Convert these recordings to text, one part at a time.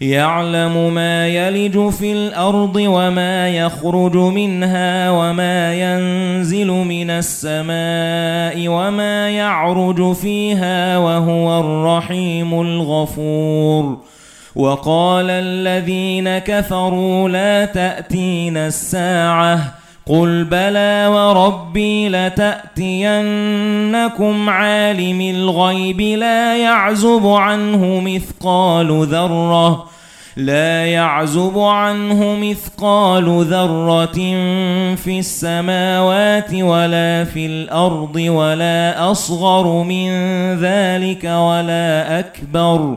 يَعْلَمُ مَا يَلِجُ فِي الْأَرْضِ وَمَا يَخْرُجُ مِنْهَا وَمَا يَنزِلُ مِنَ السَّمَاءِ وَمَا يَعْرُجُ فِيهَا وَهُوَ الرَّحِيمُ الْغَفُورُ. وَقَالَ الَّذِينَ كَفَرُوا لَا تَأْتِينَا السَّاعَةُ قُلْ بَلَى وَرَبِّي لَتَأْتِيَنَّكُمْ عَالِمِ الْغَيْبِ لَا يَعْزُبُ عَنْهُ مِثْقَالُ ذَرَّةٍ لا يعزب عنه مثقال ذرة في السماوات ولا في الأرض ولا أصغر من ذلك ولا أكبر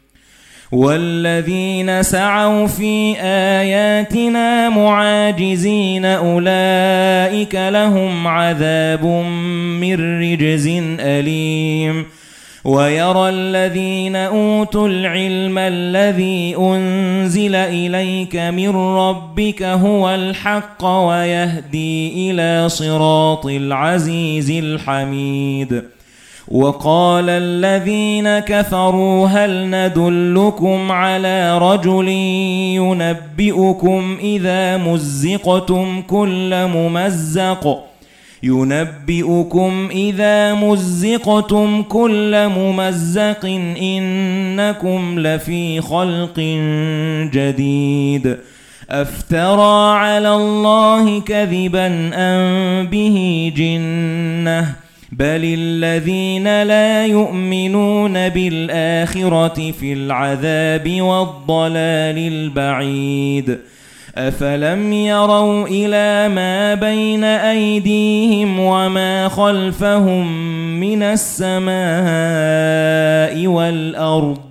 وَالَّذِينَ سَعَوْا فِي آيَاتِنَا مُعَاجِزِينَ أُولَئِكَ لَهُمْ عَذَابٌ مِّن رِّجْزٍ أَلِيمٌ. وَيَرَى الَّذِينَ أُوتُوا الْعِلْمَ الَّذِي أُنزِلَ إِلَيْكَ مِن رَّبِّكَ هُوَ الْحَقُّ وَيَهْدِي إِلَى صِرَاطِ الْعَزِيزِ الْحَمِيدِ. وَقَالَ الَّذِينَ كَفَرُوا هَلْ نَدُلُّكُمْ عَلَى رَجُلٍ يُنَبِّئُكُمْ إِذَا مُزِّقْتُمْ كُلَّ مُمَزَّقٍ؟ يُنَبِّئُكُمْ إِذَا مُزِّقْتُمْ كُلَّ مُمَزَّقٍ إِنَّكُمْ لَفِي خَلْقٍ جَدِيدٍ. أَفْتَرَى عَلَى اللَّهِ كَذِبًا أَمْ بِهِ جِنَّةٌ؟ بَلِ الَّذِينَ لَا يُؤْمِنُونَ بِالْآخِرَةِ فِي الْعَذَابِ وَالضَّلَالِ الْبَعِيدِ أَفَلَمْ يَرَوْا إِلَى مَا بَيْنَ أَيْدِيهِمْ وَمَا خَلْفَهُم مِّنَ السَّمَاءِ وَالْأَرْضِ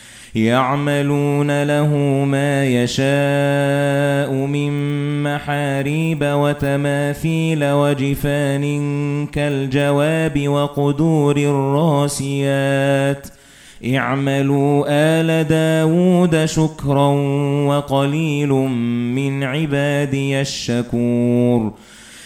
يَعْمَلُونَ لَهُ مَا يَشَاءُ مِن مَّحَارِيبَ وَتَمَاثِيلَ وَجِفَانٍ كَالْجَوَابِ وَقُدُورٍ رَّاسِيَاتٍ اعْمَلُوا آلَ دَاوُودَ شُكْرًا وَقَلِيلٌ مِّنْ عِبَادِيَ الشَّكُورُ.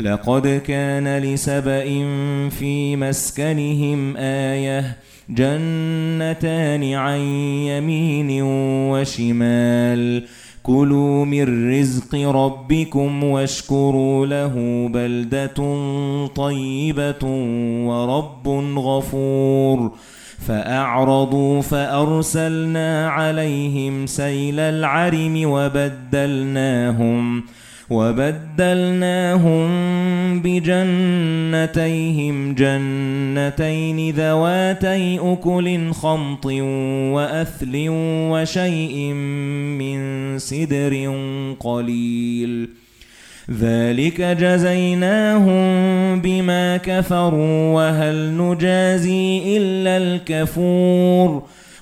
لَقَدْ كَانَ لِسَبَإٍ فِي مَسْكَنِهِمْ آيَةٌ جَنَّتَانِ عَن يَمِينٍ وَشِمَالٍ. كُلُوا مِن رِّزْقِ رَبِّكُمْ وَاشْكُرُوا لَهُ بَلْدَةٌ طَيِّبَةٌ وَرَبٌّ غَفُورٌ. فَأَعْرَضُوا فَأَرْسَلْنَا عَلَيْهِمْ سَيْلَ الْعَرِمِ وَبَدَّلْنَاهُمْ وَبَدَّلْنَاهُمْ بِجَنَّتَيْهِمْ جَنَّتَيْنِ ذَوَاتَيْ أُكُلٍ خَمْطٍ وَأَثْلٍ وَشَيْءٍ مِّن سِدْرٍ قَلِيلٍ. ذَلِكَ جَزَيْنَاهُم بِمَا كَفَرُوا وَهَلْ نُجَازِي إِلَّا الْكَفُورَ.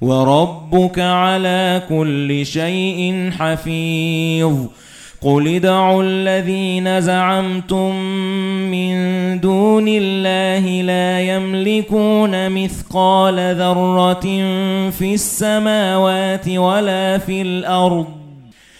وَرَبُّكَ عَلَى كُلِّ شَيْءٍ حَفِيظٌ. قُلِ ادْعُوا الَّذِينَ زَعَمْتُم مِّن دُونِ اللَّهِ لَا يَمْلِكُونَ مِثْقَالَ ذَرَّةٍ فِي السَّمَاوَاتِ وَلَا فِي الْأَرْضِ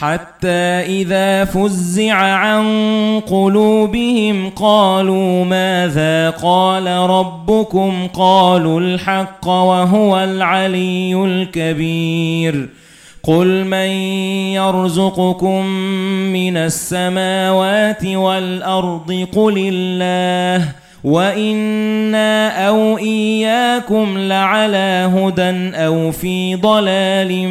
حَتَّى إِذَا فُزِّعَ عَن قُلُوبِهِمْ قَالُوا مَاذَا قَالَ رَبُّكُمْ؟ قَالُوا الْحَقَّ وَهُوَ الْعَلِيُّ الْكَبِيرُ. قُلْ مَن يَرْزُقُكُم مِّنَ السَّمَاوَاتِ وَالْأَرْضِ؟ قُلِ اللَّهُ. وَإِنَّا أَوْ إِيَّاكُمْ لَعَلَى هُدًى أَوْ فِي ضَلَالٍ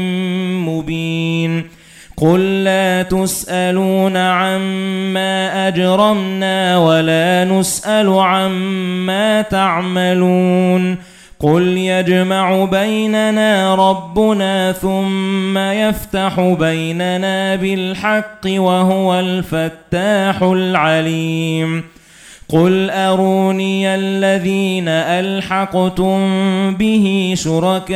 مُبِينٍ. قُل لَّا تُسْأَلُونَ عَمَّا أَجْرَمْنَا وَلَا نُسْأَلُ عَمَّا تَعْمَلُونَ قُلْ يَجْمَعُ بَيْنَنَا رَبُّنَا ثُمَّ يَفْتَحُ بَيْنَنَا بِالْحَقِّ وَهُوَ الْفَتَّاحُ الْعَلِيمُ قُلْ أَرُونِيَ الَّذِينَ أَلْحَقْتُم بِهِ شُرَكَاءَ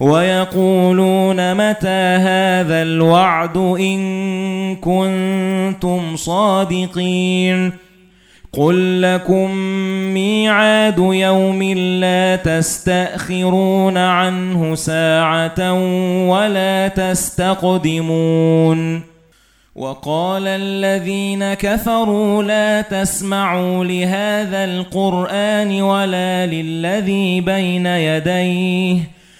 وَيَقُولُونَ مَتَى هَذَا الْوَعْدُ إِن كُنتُمْ صَادِقِينَ قُل لَّكُم مِّيعَادُ يَوْمٍ لَّا تَسْتَأْخِرُونَ عَنْهُ سَاعَةً وَلَا تَسْتَقْدِمُونَ وَقَالَ الَّذِينَ كَفَرُوا لَا تَسْمَعُوا لِهَذَا الْقُرْآنِ وَلَا لِلَّذِي بَيْنَ يَدَيْهِ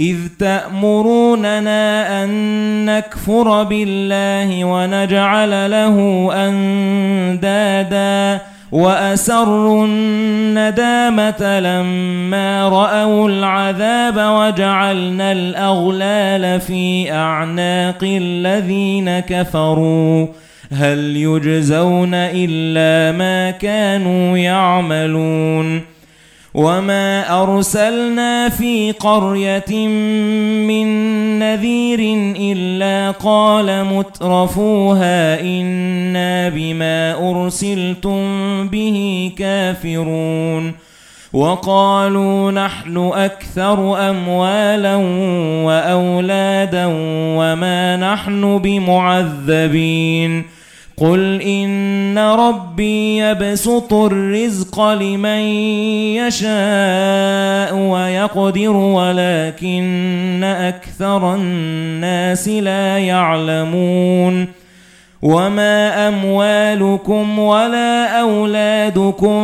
إذ تأمروننا أن نكفر بالله ونجعل له أندادا وأسروا الندامة لما رأوا العذاب وجعلنا الأغلال في أعناق الذين كفروا هل يجزون إلا ما كانوا يعملون وَمَا أَرْسَلْنَا فِي قَرْيَةٍ مِّن نَّذِيرٍ إِلَّا قَالَ مُتْرَفُوهَا إِنَّا بِمَا أُرْسِلْتُم بِهِ كَافِرُونَ وَقَالُوا نَحْنُ أَكْثَرُ أَمْوَالًا وَأَوْلَادًا وَمَا نَحْنُ بِمُعَذَّبِينَ قُلْ إِنَّ رَبِّي يَبْسُطُ الرِّزْقَ لِمَن يَشَاءُ وَيَقْدِرُ وَلَكِنَّ أَكْثَرَ النَّاسِ لَا يَعْلَمُونَ وَمَا أَمْوَالُكُمْ وَلَا أَوْلَادُكُمْ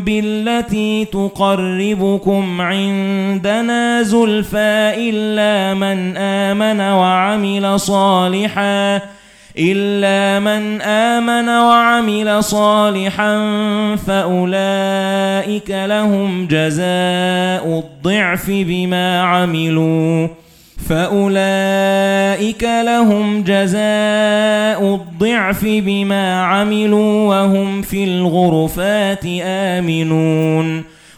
بِالَّتِي تُقَرِّبُكُمْ عِندَنَا زُلْفَىٰ إِلَّا مَنْ آمَنَ وَعَمِلَ صَالِحًا إِلَّا مَنْ آمَنَ وَعَمِلَ صَالِحًا فَأُولَئِكَ لَهُمْ جَزَاءُ الضِّعْفِ بِمَا عَمِلُوا. فَأُولَئِكَ لَهُمْ جَزَاءُ الضِّعْفِ بِمَا عَمِلُوا وَهُمْ فِي الْغُرُفَاتِ آمِنُونَ.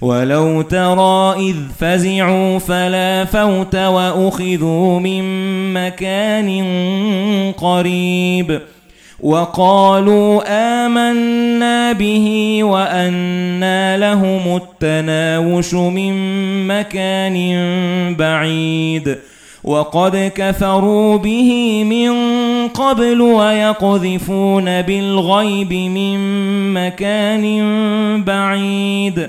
وَلَوْ تَرَى إِذْ فَزِعُوا فَلَا فَوْتَ وَأُخِذُوا مِنْ مَكَانٍ قَرِيبٍ وَقَالُوا آمَنَّا بِهِ وَأَنَّى لَهُمُ التَّنَاوُشُ مِنْ مَكَانٍ بَعِيدٍ وَقَدْ كَفَرُوا بِهِ مِنْ قَبْلُ وَيَقْذِفُونَ بِالْغَيْبِ مِنْ مَكَانٍ بَعِيدٍ